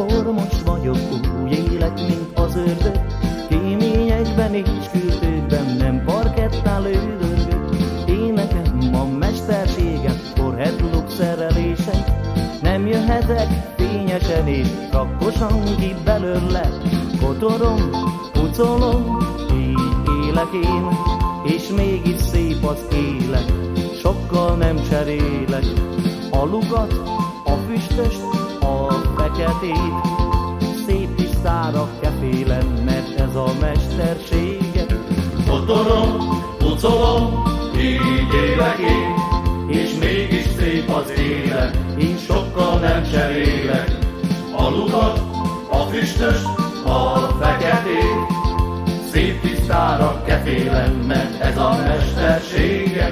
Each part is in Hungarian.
akkor most vagyok új élet, mint az ördög. Kéményekben és fürdőkben nem parkettál ődörgök. Én nekem a mesterségem, forhetlok szerelésem. Nem jöhetek fényesen és rakkosan ki belőle. Kotorom, pucolom, így élek én, és mégis szép az élet, sokkal nem cserélek. A lugat, a füstöst, a feketét, szép tisztára kefélem, mert ez a mestersége. Kotorom, pucolom, így élek én, és mégis szép az élet, én sokkal nem cserélek. A lukat, a füstöst, a feketét, szép tisztára kefélem, mert ez a mestersége.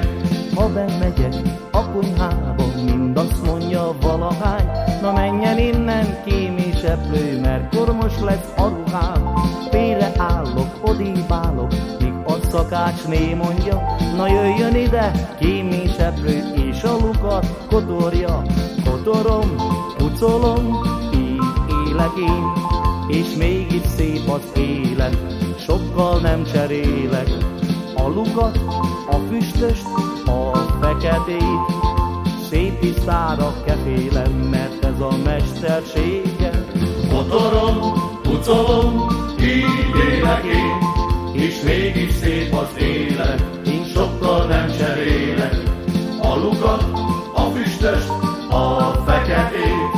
Ha bemegyek a konyhába, mind azt mondja valahány, seplő, mert kormos lesz a ruhám. Félre állok, odébálok, míg a szakácsné mondja, na jöjjön ide, kémi seplő, és a lukat kotorja. Kotorom, pucolom, így élek én, és mégis szép az élet, sokkal nem cserélek. A lukat, a füstöst, a feketét, szép tisztára kefélem, mert ez a mestersége. Motorom, pucolom, így élek én, és mégis szép az élet, én sokkal nem cserélek. A lukat, a füstöst, a feketét,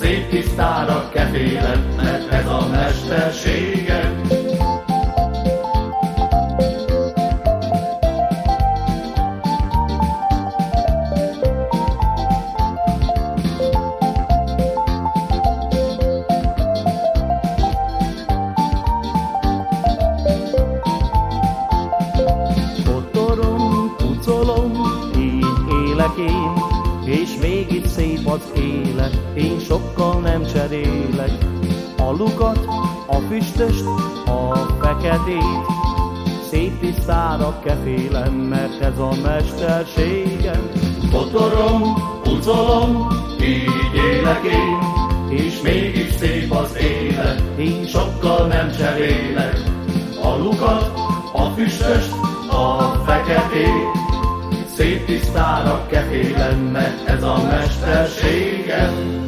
szép tisztára kefélem, mert ez a mestersége. Élek én, és mégis szép az élet, én sokkal nem cserélek. A lukat, a füstöst, a feketét, szép tisztára kefélem, mert ez a mesterségem. Kotorom, pucolom, így élek én, és mégis szép az élet, én sokkal nem cserélek. A lukat, a füstöst, a feketét, szép tisztának kefélen, mert ez a mesterségem.